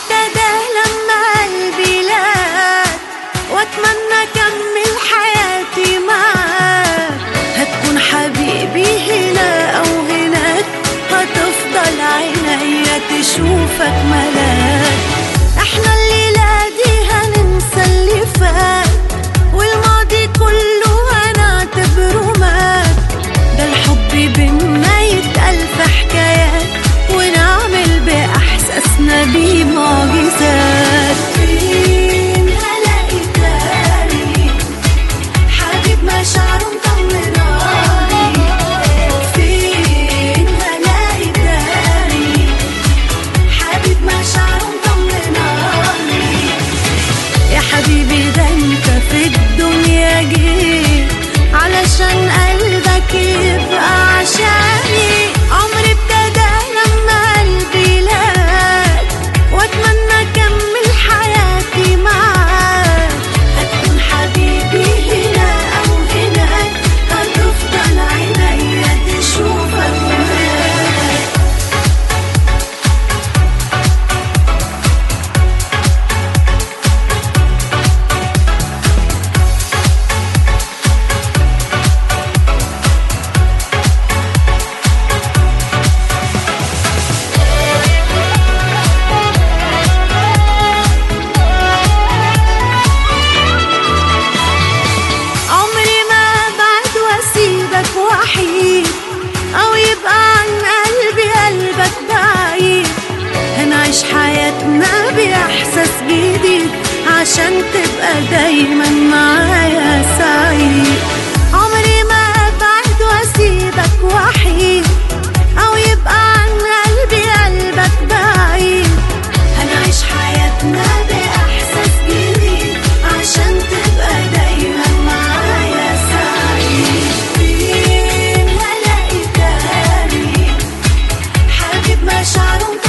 ಕಿತ್ತದ مستحيل أو يبقى عن قلبي قلبك بعيد هنعيش حياتنا بإحساس جديد عشان تبقى دايما معايا سعيد. deixar um